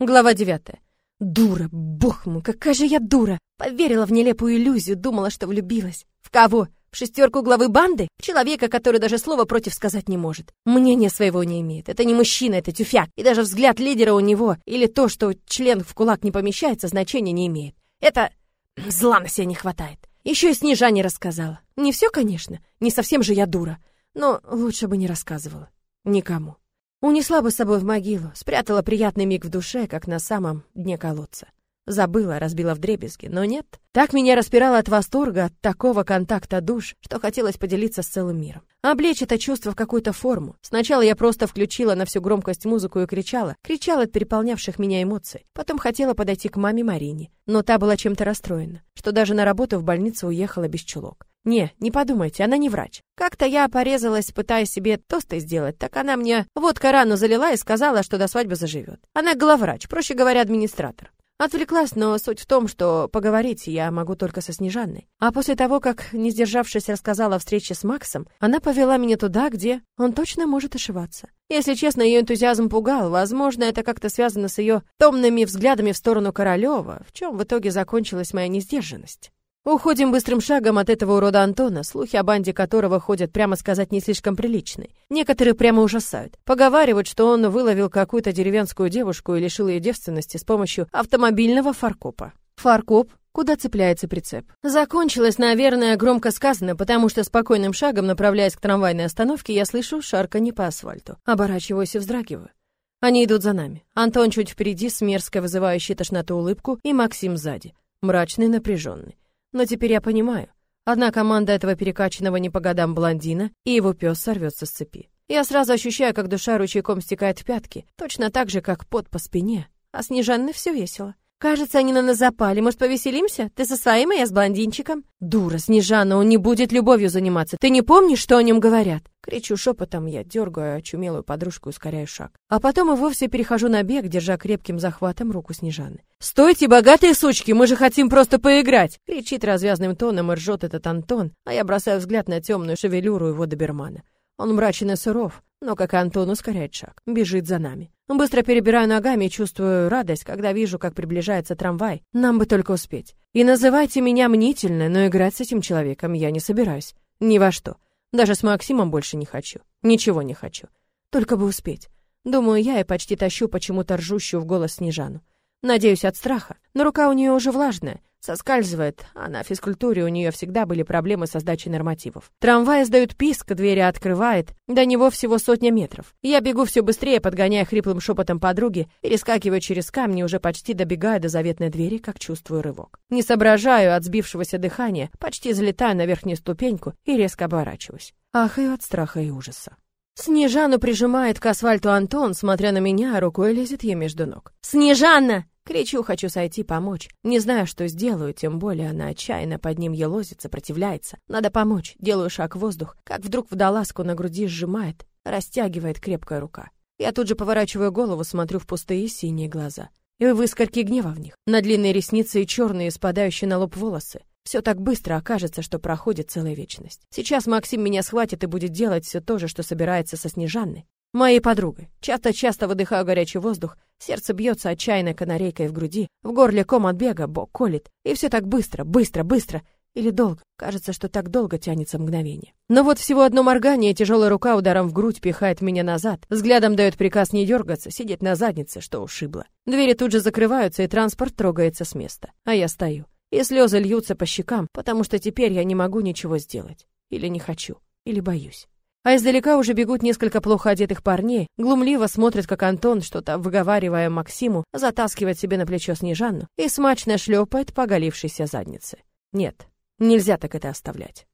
Глава девятая. Дура, бог мой, какая же я дура! Поверила в нелепую иллюзию, думала, что влюбилась. В кого? В шестерку главы банды? В человека, который даже слова против сказать не может. Мнения своего не имеет. Это не мужчина, это тюфяк. И даже взгляд лидера у него, или то, что член в кулак не помещается, значения не имеет. Это... Зла на себя не хватает. Еще и Снежане рассказала. Не все, конечно, не совсем же я дура. Но лучше бы не рассказывала. Никому. Унесла бы с собой в могилу, спрятала приятный миг в душе, как на самом дне колодца. Забыла, разбила в дребезги, но нет. Так меня распирало от восторга, от такого контакта душ, что хотелось поделиться с целым миром. Облечь это чувство в какую-то форму. Сначала я просто включила на всю громкость музыку и кричала, кричала от переполнявших меня эмоций. Потом хотела подойти к маме Марине, но та была чем-то расстроена, что даже на работу в больницу уехала без чулок. Не, не подумайте, она не врач. Как-то я порезалась, пытаясь себе тосты сделать, так она мне водка рану залила и сказала, что до свадьбы заживет. Она главврач, проще говоря, администратор. Отвлеклась, но суть в том, что поговорить я могу только со Снежанной. А после того, как, не сдержавшись, рассказала о встрече с Максом, она повела меня туда, где он точно может ошибаться. Если честно, ее энтузиазм пугал. Возможно, это как-то связано с ее томными взглядами в сторону Королева, в чем в итоге закончилась моя несдержанность. Уходим быстрым шагом от этого урода Антона, слухи о банде которого ходят, прямо сказать, не слишком приличные. Некоторые прямо ужасают. Поговаривают, что он выловил какую-то деревенскую девушку и лишил ее девственности с помощью автомобильного фаркопа. Фаркоп куда цепляется прицеп. Закончилось, наверное, громко сказано, потому что спокойным шагом, направляясь к трамвайной остановке, я слышу шарканье по асфальту. Оборачиваюсь и вздрагиваю. Они идут за нами. Антон чуть впереди с мерзко вызывающей тошноту улыбку, и Максим сзади, мрачный, напряженный. Но теперь я понимаю. Одна команда этого перекачанного не по годам блондина, и его пес сорвется с цепи. Я сразу ощущаю, как душа ручейком стекает в пятки, точно так же, как пот по спине. А Снежанны все весело. Кажется, они на нас запали. Может, повеселимся? Ты со своим, а я с блондинчиком? Дура, Снежана, он не будет любовью заниматься. Ты не помнишь, что о нем говорят? Кричу шепотом, я дергаю очумелую подружку и ускоряю шаг. А потом и вовсе перехожу на бег, держа крепким захватом руку Снежаны. «Стойте, богатые сучки, мы же хотим просто поиграть!» Кричит развязным тоном и ржет этот Антон, а я бросаю взгляд на темную шевелюру его добермана. Он мрачен и суров, но, как Антон, ускоряет шаг, бежит за нами. Быстро перебираю ногами и чувствую радость, когда вижу, как приближается трамвай. Нам бы только успеть. И называйте меня мнительно, но играть с этим человеком я не собираюсь. Ни во что. Даже с Максимом больше не хочу. Ничего не хочу. Только бы успеть. Думаю я и почти тащу почему-то ржущую в голос Снежану. Надеюсь, от страха. Но рука у нее уже влажная, соскальзывает, а на физкультуре у нее всегда были проблемы со сдачей нормативов. Трамвай сдают писк, двери открывает, до него всего сотня метров. Я бегу все быстрее, подгоняя хриплым шепотом подруги, перескакиваю через камни, уже почти добегая до заветной двери, как чувствую рывок. Не соображаю от сбившегося дыхания, почти залетаю на верхнюю ступеньку и резко оборачиваюсь. Ахаю от страха и ужаса. Снежану прижимает к асфальту Антон, смотря на меня, а рукой лезет ей между ног. «Снежанна!» Кричу, хочу сойти, помочь. Не знаю, что сделаю, тем более она отчаянно под ним елозит, сопротивляется. Надо помочь. Делаю шаг в воздух, как вдруг водолазку на груди сжимает, растягивает крепкая рука. Я тут же поворачиваю голову, смотрю в пустые синие глаза. И в искорки гнева в них. На длинные ресницы и черные, спадающие на лоб волосы. Все так быстро окажется, что проходит целая вечность. Сейчас Максим меня схватит и будет делать все то же, что собирается со Снежанной. Моей подругой. Часто-часто выдыхаю горячий воздух, сердце бьется отчаянной канарейкой в груди, в горле ком от бега, бок колет. И все так быстро, быстро, быстро. Или долго. Кажется, что так долго тянется мгновение. Но вот всего одно моргание, тяжелая рука ударом в грудь пихает меня назад, взглядом дает приказ не дергаться, сидеть на заднице, что ушибло. Двери тут же закрываются, и транспорт трогается с места. А я стою и слезы льются по щекам, потому что теперь я не могу ничего сделать. Или не хочу, или боюсь. А издалека уже бегут несколько плохо одетых парней, глумливо смотрят, как Антон, что-то выговаривая Максиму, затаскивает себе на плечо Снежанну и смачно шлепает по оголившейся. Нет, нельзя так это оставлять.